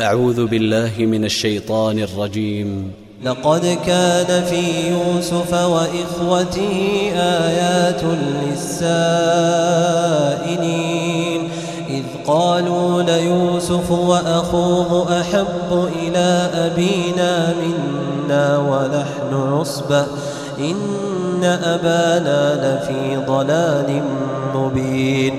أعوذ بالله من الشيطان الرجيم. لقد كان في يوسف وإخوته آيات للسائلين. إذ قالوا ليوسف وأخوه أحب إلى أبينا منا ونحن عصبة. إن أبانا لفي ضلال مبين.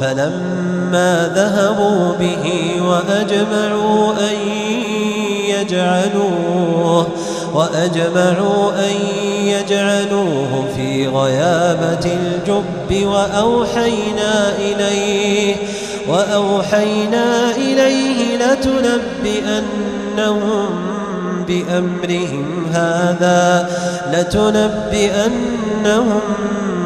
فلما ذهبوا به وأجمعوا أن يجعلوه وأجمعوا أن يجعلوه في غيابة الجب وأوحينا إليه وأوحينا إليه لتنبئنهم بأمرهم هذا لتنبئنهم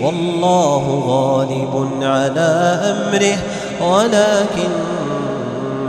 والله غالب على أمره ولكن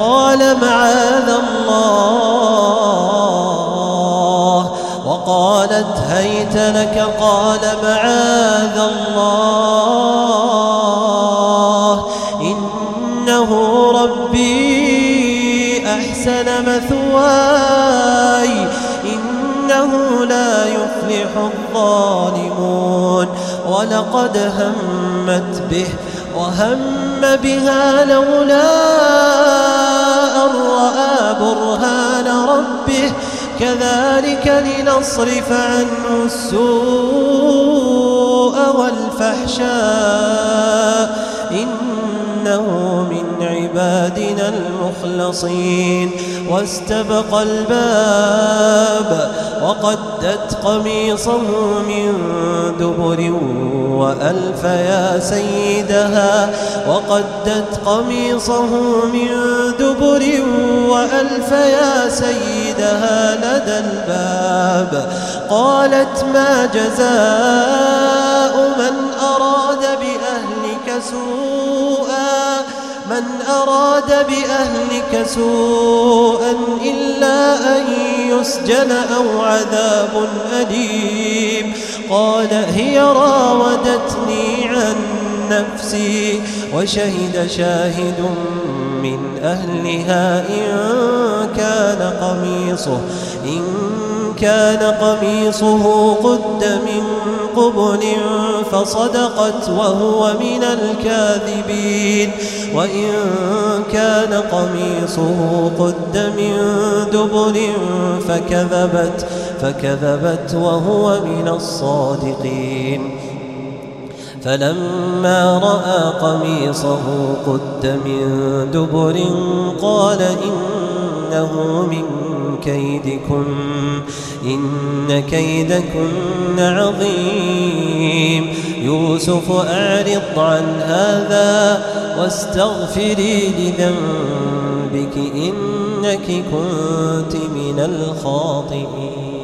قال معاذ الله. وقالت هيت لك قال معاذ الله. إنه ربي أحسن مثواي. إنه لا يفلح الظالمون. ولقد همت به. وهم بها لولا أن رأى برهان ربه كذلك لنصرف عنه السوء والفحشاء إنه من عبادنا المخلصين. واستبق الباب وقدت قميصه من دبر وألف يا سيدها. وقدت قميصه من دبر وألف يا سيدها لدى الباب. قالت ما جزاء من أراد بأهلك سوءا من أراد بأهلك سوءا إلا أن يسجن أو عذاب أليم. قال هي راودتني عن نفسي وشهد شاهد من أهلها إن كان قميصه إن كان قميصه قد من قبل فصدقت وهو من الكاذبين. وإن كان قميصه قد من دبر فكذبت فكذبت وهو من الصادقين. فلما رأى قميصه قد من دبر قال إنه من كيدكم إن كيدكن عظيم. يوسف أعرض عن هذا واستغفري لذنبك إنك كنت من الخاطئين.